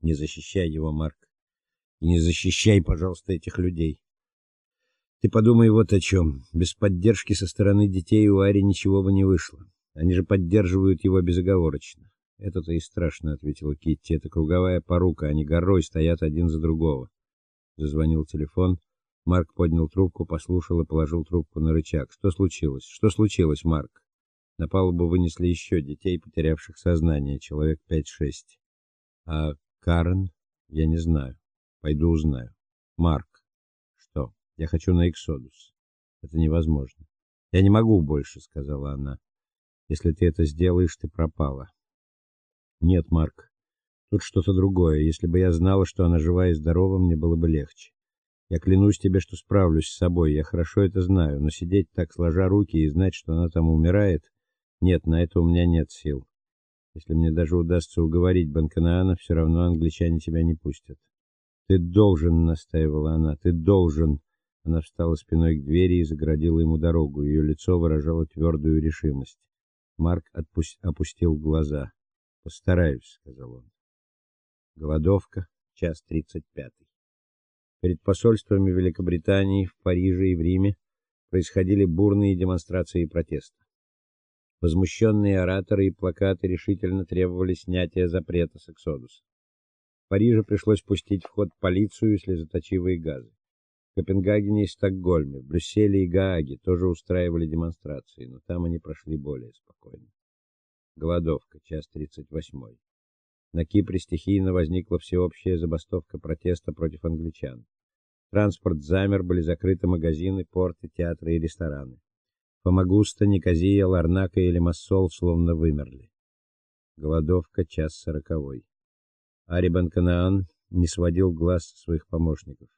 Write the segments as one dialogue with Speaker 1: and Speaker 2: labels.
Speaker 1: Не защищай его, Марк. И не защищай, пожалуйста, этих людей. Ты подумай вот о чем. Без поддержки со стороны детей у Ари ничего бы не вышло. Они же поддерживают его безоговорочно. Это-то и страшно, ответила Китти. Это круговая порука, они горой стоят один за другого. Зазвонил телефон. Марк поднял трубку, послушал и положил трубку на рычаг. Что случилось? Что случилось, Марк? На палубу вынесли еще детей, потерявших сознание, человек 5-6. А Карен? Я не знаю. Пойду узнаю. Марк. Что? Я хочу на Эксодус. Это невозможно. Я не могу больше, сказала она. Если ты это сделаешь, ты пропала. Нет, Марк. Тут что-то другое. Если бы я знала, что она жива и здорова, мне было бы легче. Я клянусь тебе, что справлюсь с собой. Я хорошо это знаю, но сидеть так сложа руки и знать, что она там умирает, нет, на это у меня нет сил. Если мне даже удастся уговорить Банканаана, все равно англичане тебя не пустят. Ты должен, настаивала она. Ты должен. Она встала спиной к двери и загородила ему дорогу. Ее лицо выражало твердую решимость. Марк отпусть, опустил глаза. "Постараюсь", сказал он. Голодовка, час тридцать пятый. Перед посольствами Великобритании в Париже и в Риме происходили бурные демонстрации протеста. Возмущенные ораторы и плакаты решительно требовали снятия запрета с Эксодуса. В Париже пришлось пустить в ход полицию и слезоточивые газы. В Копенгагене и Стокгольме, в Брюсселе и Гааге тоже устраивали демонстрации, но там они прошли более спокойно. Голодовка, час 38. На Кипре стихийно возникла всеобщая забастовка протеста против англичан. Транспорт замер, были закрыты магазины, порты, театры и рестораны. Фомагуста, Никозия, Ларнака и Лимассол словно вымерли. Голодовка час сороковой. Ари Банканаан не сводил глаз с своих помощников.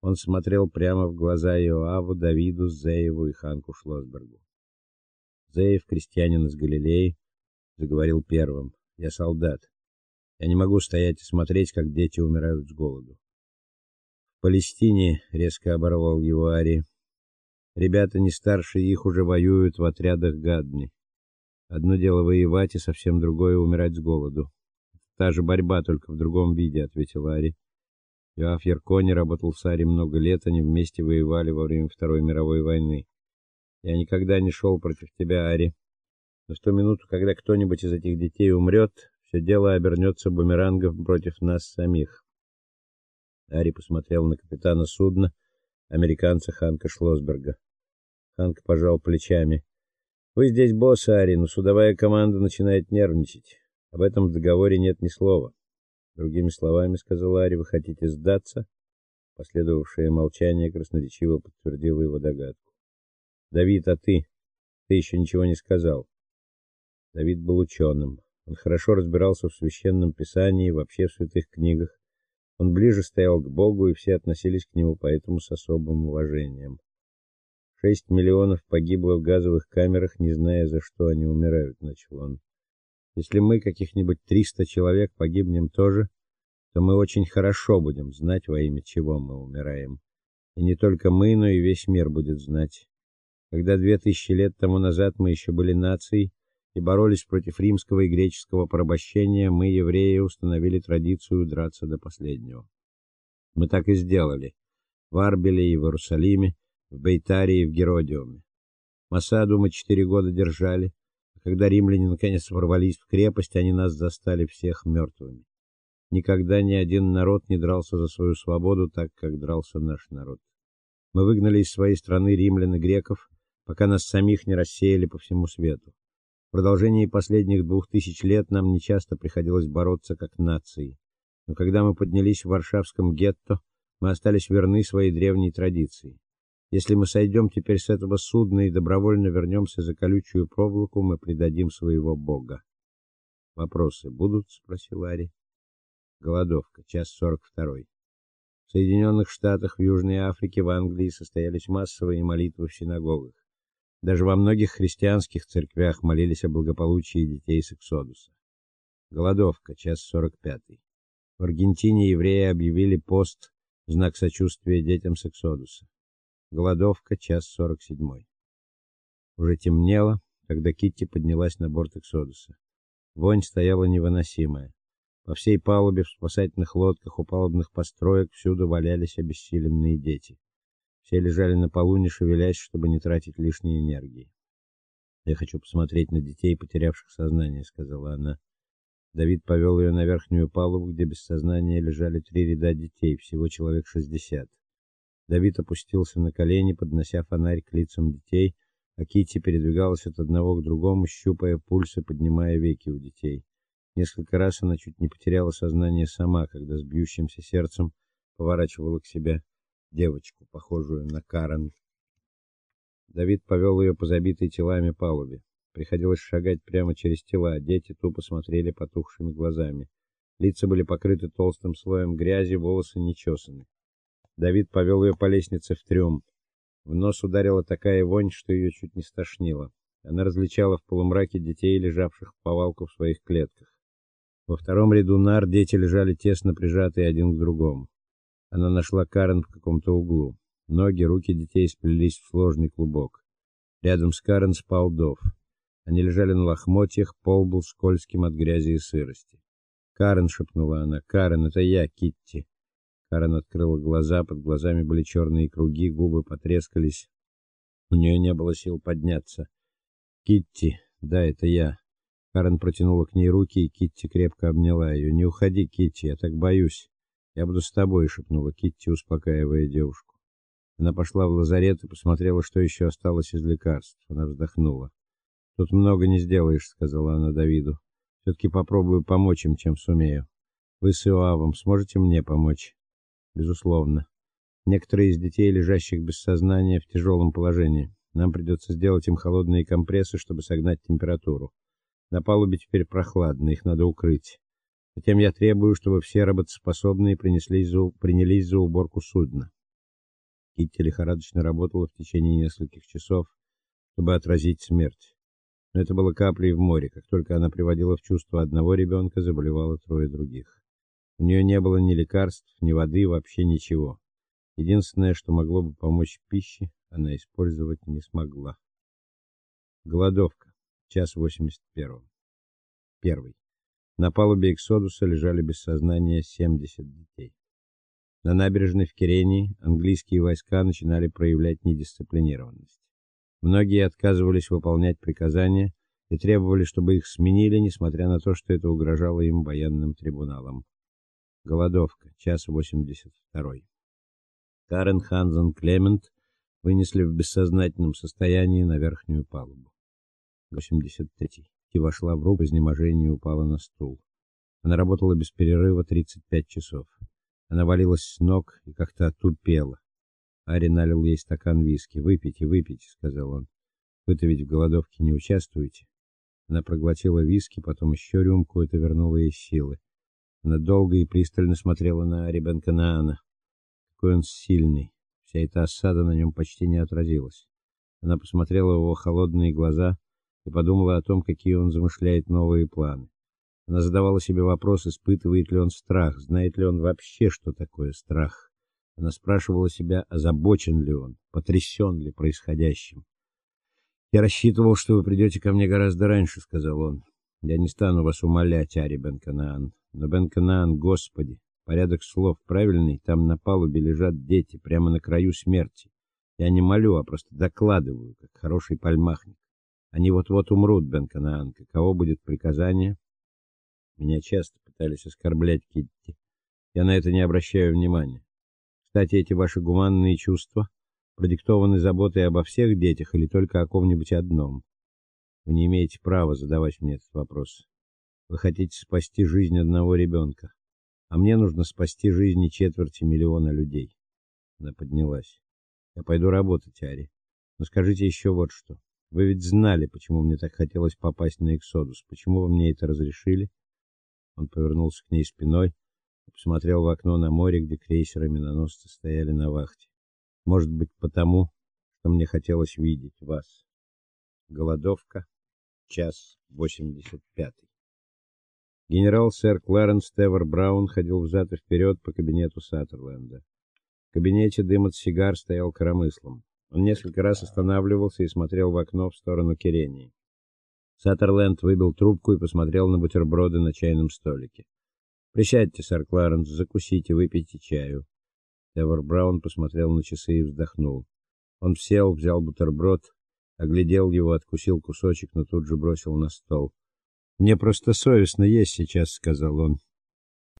Speaker 1: Он смотрел прямо в глаза Иоаву, Давиду, Зееву и Ханку Шлосбергу. Зеев, крестьянин из Галилеи, заговорил первым. Я солдат. Я не могу стоять и смотреть, как дети умирают с голоду. В Палестине резко оборвал его Ари. Ребята не старше их уже воюют в отрядах Гадни. Одно дело воевать, и совсем другое умирать с голоду. Та же борьба, только в другом виде, ответил Ари. Иоаф Яркони работал в Саре много лет, они вместе воевали во время Второй мировой войны. Я никогда не шел против тебя, Ари. Но в ту минуту, когда кто-нибудь из этих детей умрет, все дело обернется бумерангом против нас самих. Ари посмотрел на капитана судна, американца Ханка Шлосберга. Ханк пожал плечами. Вы здесь босс, Ари, но судовая команда начинает нервничать. Об этом в договоре нет ни слова. Другими словами, сказал Ари, вы хотите сдаться? Последовавшее молчание красноречиво подтвердило его догадку. Давид, а ты? Ты еще ничего не сказал. Давид был ученым. Он хорошо разбирался в священном писании и вообще в святых книгах. Он ближе стоял к Богу, и все относились к нему поэтому с особым уважением. Шесть миллионов погибло в газовых камерах, не зная, за что они умирают, начал он. Если мы каких-нибудь 300 человек погибнем тоже, то мы очень хорошо будем знать, во имя чего мы умираем. И не только мы, но и весь мир будет знать. Когда две тысячи лет тому назад мы еще были нацией и боролись против римского и греческого порабощения, мы, евреи, установили традицию драться до последнего. Мы так и сделали. В Арбеле и в Иерусалиме, в Бейтаре и в Геродиуме. Масаду мы четыре года держали, а когда римляне наконец ворвались в крепость, они нас застали всех мертвыми. Никогда ни один народ не дрался за свою свободу так, как дрался наш народ. Мы выгнали из своей страны римлян и греков, пока нас самих не рассеяли по всему свету. Продолжении последних двух тысяч лет нам нечасто приходилось бороться как нации. Но когда мы поднялись в Варшавском гетто, мы остались верны своей древней традиции. Если мы сойдем теперь с этого судна и добровольно вернемся за колючую проволоку, мы предадим своего бога. Вопросы будут, спросил Ари. Голодовка, час сорок второй. В Соединенных Штатах, в Южной Африке, в Англии состоялись массовые молитвы в синагогах. Даже во многих христианских церквях молились о благополучии детей с Эксодуса. Голодовка, час сорок пятый. В Аргентине евреи объявили пост в знак сочувствия детям с Эксодуса. Голодовка, час сорок седьмой. Уже темнело, когда Китти поднялась на борт Эксодуса. Вонь стояла невыносимая. По всей палубе в спасательных лодках у палубных построек всюду валялись обессиленные дети. Все лежали на полу, не шевелясь, чтобы не тратить лишней энергии. "Я хочу посмотреть на детей, потерявших сознание", сказала она. Давид повел ее на верхнюю палубу, где без сознания лежали три ряда детей, всего человек шестьдесят. Давид опустился на колени, поднося фонарь к лицам детей, а Китти передвигалась от одного к другому, щупая пульс и поднимая веки у детей. Несколько раз она чуть не потеряла сознание сама, когда с бьющимся сердцем поворачивала к себе девочку, похожую на Карен. Давид повел ее по забитой телами палубе. Приходилось шагать прямо через тела, дети тупо смотрели потухшими глазами. Лица были покрыты толстым слоем грязи, волосы не. Давид повел ее по лестнице в трюм. В нос ударила такая вонь, что ее чуть не стошнило. Она различала в полумраке детей, лежавших в повалку в своих клетках. Во втором ряду нар дети лежали тесно прижатые один к другому. Она нашла Карен в каком-то углу. Ноги, руки детей сплелись в сложный клубок. Рядом с Карен спал Дов. Они лежали на лохмотьях, пол был скользким от грязи и сырости. "Карен", шепнула она. "Карен, это я, Китти". Карен открыла глаза, под глазами были черные круги, губы потрескались. У нее не было сил подняться. "Китти, да, это я". Карен протянула к ней руки, и Китти крепко обняла ее. "Не уходи, Китти, я так боюсь. Я буду с тобой", шепнула Китти, успокаивая девушку. Она пошла в лазарет и посмотрела, что еще осталось из лекарств. Она вздохнула. "Тут много не сделаешь", сказала она Давиду. все таки попробую помочь им, чем сумею. Вы с Иоавом сможете мне помочь?" "Безусловно. Некоторые из детей, лежащих без сознания, в тяжелом положении. Нам придется сделать им холодные компрессы, чтобы согнать температуру. На палубе теперь прохладно, их надо укрыть. Затем я требую, чтобы все работоспособные принеслись за принялись за уборку судна. Китти лихорадочно работала в течение нескольких часов, чтобы отразить смерть. Но это было каплей в море. Как только она приводила в чувство одного ребенка, заболевало трое других. У нее не было ни лекарств, ни воды, вообще ничего. Единственное, что могло бы помочь пище, она использовать не смогла. Голодовка час 81. Первый. На палубе Эксодуса лежали без сознания 70 детей. На набережной в Кирении английские войска начинали проявлять недисциплинированность. Многие отказывались выполнять приказания и требовали, чтобы их сменили, несмотря на то, что это угрожало им военным трибуналом. Голодовка. Час 82. Карен Хансен Клемент вынесли в бессознательном состоянии на верхнюю палубу. 83 и вошла в руб изнеможения и упала на стул. Она работала без перерыва 35 часов. Она валилась с ног и как-то отупела. Ари налил ей стакан виски. "Выпейте, выпейте", сказал он. "Вы-то ведь в голодовке не участвуете". Она проглотила виски, потом еще рюмку, это вернуло ей силы. Она долго и пристально смотрела на Ари Бенканаана. Какой он сильный. Вся эта осада на нем почти не отразилась. Она посмотрела в его холодные глаза и подумала о том, какие он замышляет новые планы. Она задавала себе вопрос, испытывает ли он страх, знает ли он вообще, что такое страх. Она спрашивала себя, озабочен ли он, потрясен ли происходящим. Я рассчитывал, что вы придете ко мне гораздо раньше, сказал он. Я не стану вас умолять, Ари Бенканаан, но Бенканаан, Господи, порядок слов правильный, там на палубе лежат дети прямо на краю смерти. Я не молю, а просто докладываю, как хороший пальмахник. Они вот-вот умрут, Бен-Канаан. Каково будет приказание? Меня часто пытались оскорблять, Китти. Я на это не обращаю внимания. Кстати, эти ваши гуманные чувства продиктованы заботой обо всех детях или только о ком-нибудь одном? Вы не имеете права задавать мне этот вопрос. Вы хотите спасти жизнь одного ребенка, а мне нужно спасти жизни четверти миллиона людей. Она поднялась. Я пойду работать, Ари. Но скажите еще вот что. Вы ведь знали, почему мне так хотелось попасть на Эксодус. Почему вы мне это разрешили? Он повернулся к ней спиной и посмотрел в окно на море, где крейсеры миноносцы стояли на вахте. Может быть, потому, что мне хотелось видеть вас. Голодовка. Час 85. Генерал сэр Кларенс Тевер Браун ходил взад и вперед по кабинету Саттерленда. В кабинете дым от сигар стоял коромыслом. Он несколько раз останавливался и смотрел в окно в сторону Кирении. Саттерленд выбил трубку и посмотрел на бутерброды на чайном столике. Присядьте, сэр Кларенс, закусите, выпейте чаю. Эвер Браун посмотрел на часы и вздохнул. Он сел, взял бутерброд, оглядел его, откусил кусочек, но тут же бросил на стол. Мне просто совестно есть сейчас, сказал он.